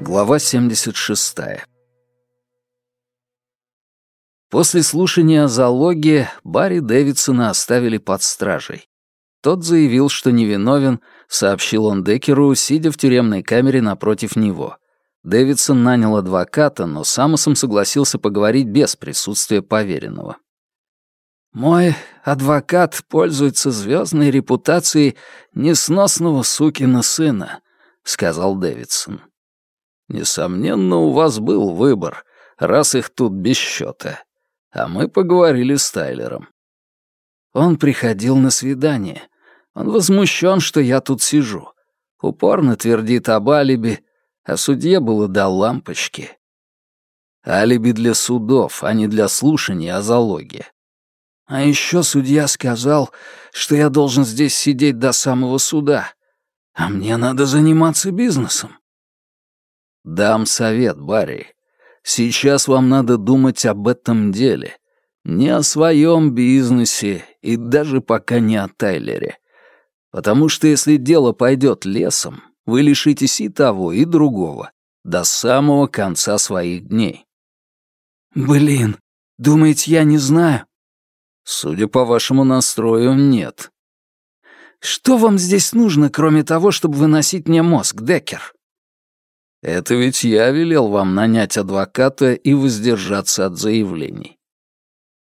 Глава 76. После слушания о залоге Барри Дэвидсона оставили под стражей. Тот заявил, что невиновен, сообщил он Деккеру, сидя в тюремной камере напротив него. Дэвидсон нанял адвоката, но Самосом согласился поговорить без присутствия поверенного. «Мой адвокат пользуется звездной репутацией несносного сукина сына», — сказал Дэвидсон. «Несомненно, у вас был выбор, раз их тут без счета. А мы поговорили с Тайлером. Он приходил на свидание. Он возмущен, что я тут сижу. Упорно твердит об алиби, а судье было до лампочки. Алиби для судов, а не для слушания о залоге. А еще судья сказал, что я должен здесь сидеть до самого суда, а мне надо заниматься бизнесом. Дам совет, Барри. Сейчас вам надо думать об этом деле. Не о своем бизнесе и даже пока не о Тайлере. Потому что если дело пойдет лесом, вы лишитесь и того, и другого, до самого конца своих дней. Блин, думаете, я не знаю? Судя по вашему настрою, нет. Что вам здесь нужно, кроме того, чтобы выносить мне мозг, Деккер? Это ведь я велел вам нанять адвоката и воздержаться от заявлений.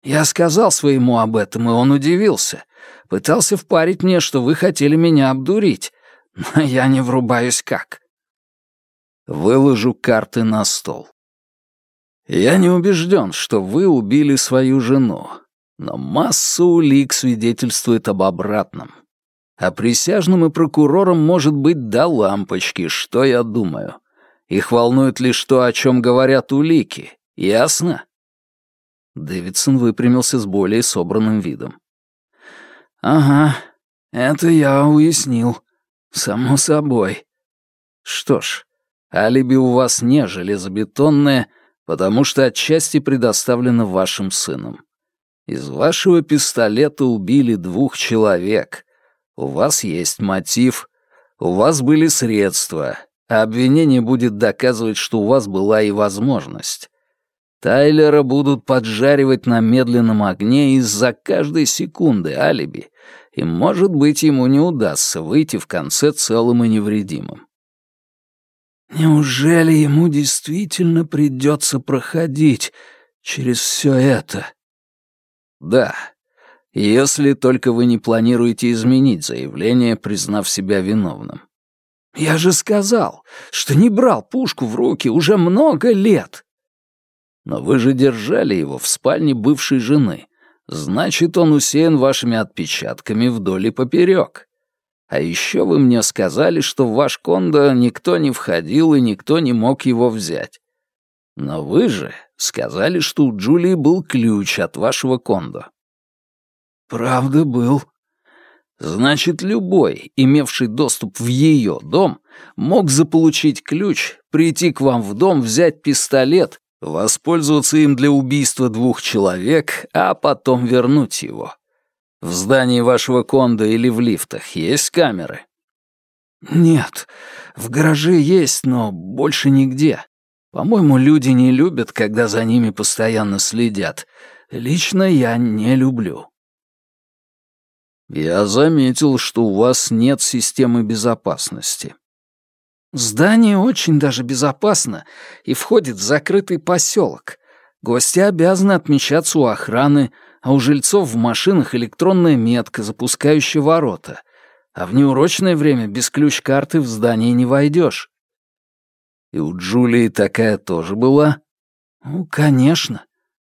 Я сказал своему об этом, и он удивился. Пытался впарить мне, что вы хотели меня обдурить, но я не врубаюсь как. Выложу карты на стол. Я не убежден, что вы убили свою жену, но масса улик свидетельствует об обратном. А присяжным и прокурорам может быть до лампочки, что я думаю. Их волнует лишь то, о чем говорят улики. Ясно?» Дэвидсон выпрямился с более собранным видом. «Ага, это я уяснил. Само собой. Что ж, алиби у вас не железобетонное, потому что отчасти предоставлено вашим сыном. Из вашего пистолета убили двух человек. У вас есть мотив, у вас были средства, а обвинение будет доказывать, что у вас была и возможность. Тайлера будут поджаривать на медленном огне из-за каждой секунды алиби, и, может быть, ему не удастся выйти в конце целым и невредимым. Неужели ему действительно придется проходить через все это? Да, если только вы не планируете изменить заявление, признав себя виновным. Я же сказал, что не брал пушку в руки уже много лет. Но вы же держали его в спальне бывшей жены. Значит, он усеян вашими отпечатками вдоль и поперек. А еще вы мне сказали, что в ваш кондо никто не входил и никто не мог его взять. Но вы же сказали, что у Джулии был ключ от вашего кондо. Правда, был. Значит, любой, имевший доступ в ее дом, мог заполучить ключ, прийти к вам в дом, взять пистолет, воспользоваться им для убийства двух человек, а потом вернуть его. В здании вашего кондо или в лифтах есть камеры? Нет, в гараже есть, но больше нигде. По-моему, люди не любят, когда за ними постоянно следят. Лично я не люблю. Я заметил, что у вас нет системы безопасности. Здание очень даже безопасно и входит в закрытый поселок. Гости обязаны отмечаться у охраны, а у жильцов в машинах электронная метка, запускающая ворота. А в неурочное время без ключ-карты в здание не войдешь. И у Джулии такая тоже была? Ну, конечно.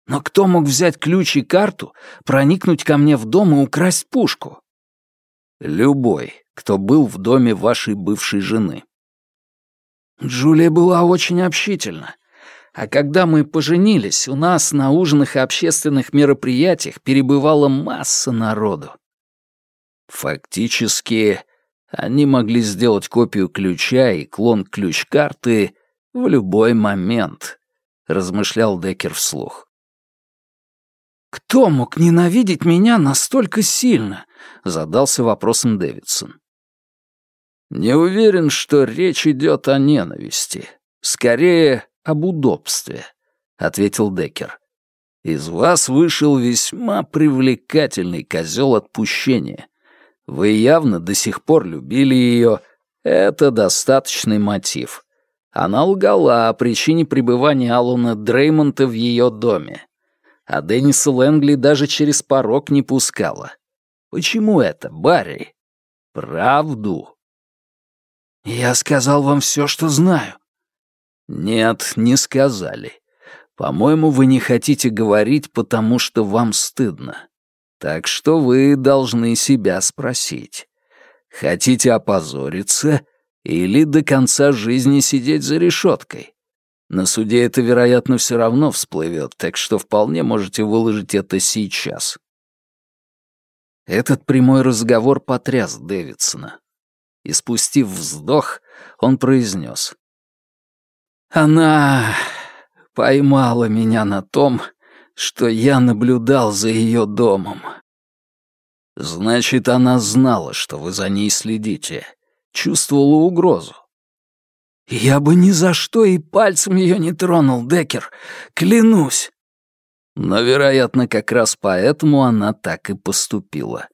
Но кто мог взять ключ и карту, проникнуть ко мне в дом и украсть пушку? Любой, кто был в доме вашей бывшей жены. Джулия была очень общительна. А когда мы поженились, у нас на ужинах и общественных мероприятиях перебывала масса народу. Фактически, они могли сделать копию ключа и клон ключ-карты в любой момент, размышлял Деккер вслух. «Кто мог ненавидеть меня настолько сильно?» — задался вопросом Дэвидсон. «Не уверен, что речь идет о ненависти. Скорее, об удобстве», — ответил Деккер. «Из вас вышел весьма привлекательный козел отпущения. Вы явно до сих пор любили ее. Это достаточный мотив. Она лгала о причине пребывания Алана Дреймонта в ее доме а Денниса Лэнгли даже через порог не пускала. Почему это, Барри? Правду. Я сказал вам все, что знаю. Нет, не сказали. По-моему, вы не хотите говорить, потому что вам стыдно. Так что вы должны себя спросить. Хотите опозориться или до конца жизни сидеть за решеткой? На суде это, вероятно, все равно всплывет, так что вполне можете выложить это сейчас. Этот прямой разговор потряс Дэвидсона. И спустив вздох, он произнес. «Она поймала меня на том, что я наблюдал за ее домом. Значит, она знала, что вы за ней следите, чувствовала угрозу. «Я бы ни за что и пальцем ее не тронул, Деккер, клянусь!» Но, вероятно, как раз поэтому она так и поступила.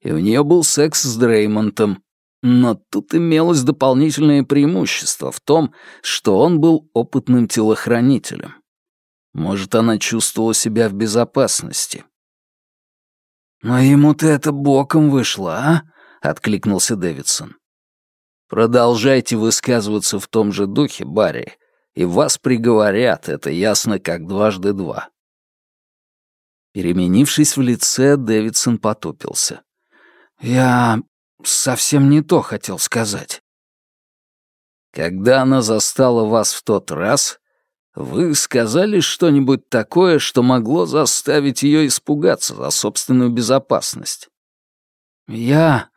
И у нее был секс с Дреймонтом. Но тут имелось дополнительное преимущество в том, что он был опытным телохранителем. Может, она чувствовала себя в безопасности. «Но ему-то это боком вышло, а?» — откликнулся Дэвидсон. Продолжайте высказываться в том же духе, Барри, и вас приговорят, это ясно как дважды два. Переменившись в лице, Дэвидсон потупился. «Я совсем не то хотел сказать». «Когда она застала вас в тот раз, вы сказали что-нибудь такое, что могло заставить ее испугаться за собственную безопасность?» «Я...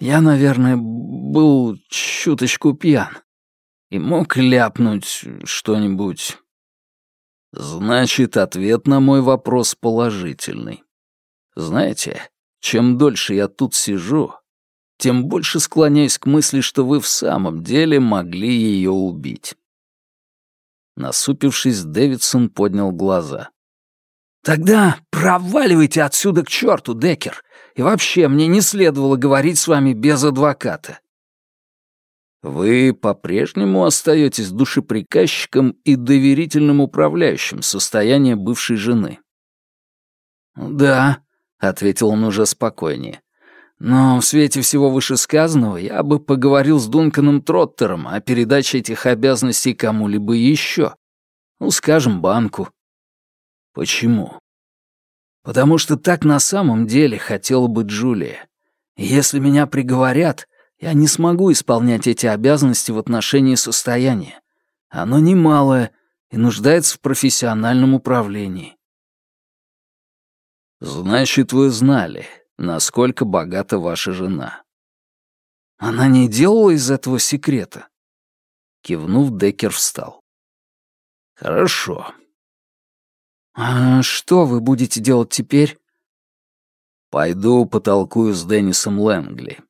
Я, наверное, был чуточку пьян и мог ляпнуть что-нибудь. Значит, ответ на мой вопрос положительный. Знаете, чем дольше я тут сижу, тем больше склоняюсь к мысли, что вы в самом деле могли ее убить. Насупившись, Дэвидсон поднял глаза. «Тогда проваливайте отсюда к черту, Деккер. И вообще, мне не следовало говорить с вами без адвоката». «Вы по-прежнему остаетесь душеприказчиком и доверительным управляющим состояния бывшей жены?» «Да», — ответил он уже спокойнее. «Но в свете всего вышесказанного я бы поговорил с Дунканом Троттером о передаче этих обязанностей кому-либо еще. Ну, скажем, банку». «Почему?» Потому что так на самом деле хотела бы Джулия. И если меня приговорят, я не смогу исполнять эти обязанности в отношении состояния. Оно немалое и нуждается в профессиональном управлении. Значит, вы знали, насколько богата ваша жена. Она не делала из этого секрета. Кивнув, Деккер встал. Хорошо. «А что вы будете делать теперь?» «Пойду потолкую с Деннисом Лэнгли».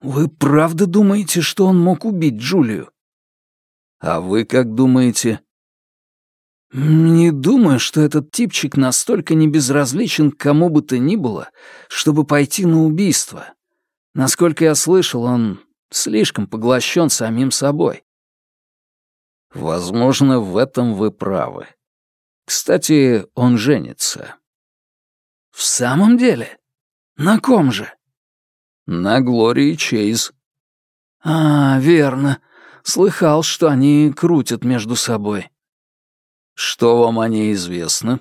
«Вы правда думаете, что он мог убить Джулию?» «А вы как думаете?» «Не думаю, что этот типчик настолько небезразличен к кому бы то ни было, чтобы пойти на убийство. Насколько я слышал, он слишком поглощен самим собой». «Возможно, в этом вы правы», кстати, он женится. В самом деле? На ком же? На Глории Чейз. А, верно. Слыхал, что они крутят между собой. Что вам о ней известно?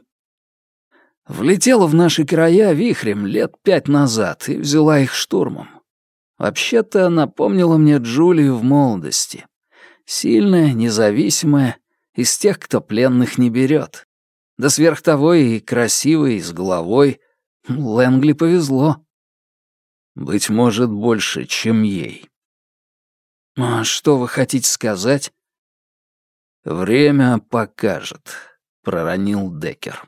Влетела в наши края вихрем лет пять назад и взяла их штурмом. Вообще-то напомнила мне Джулию в молодости. Сильная, независимая, из тех, кто пленных не берет. Да сверх того и красивый, с головой. Лэнгли повезло. Быть может, больше, чем ей. А что вы хотите сказать? Время покажет. проронил Деккер.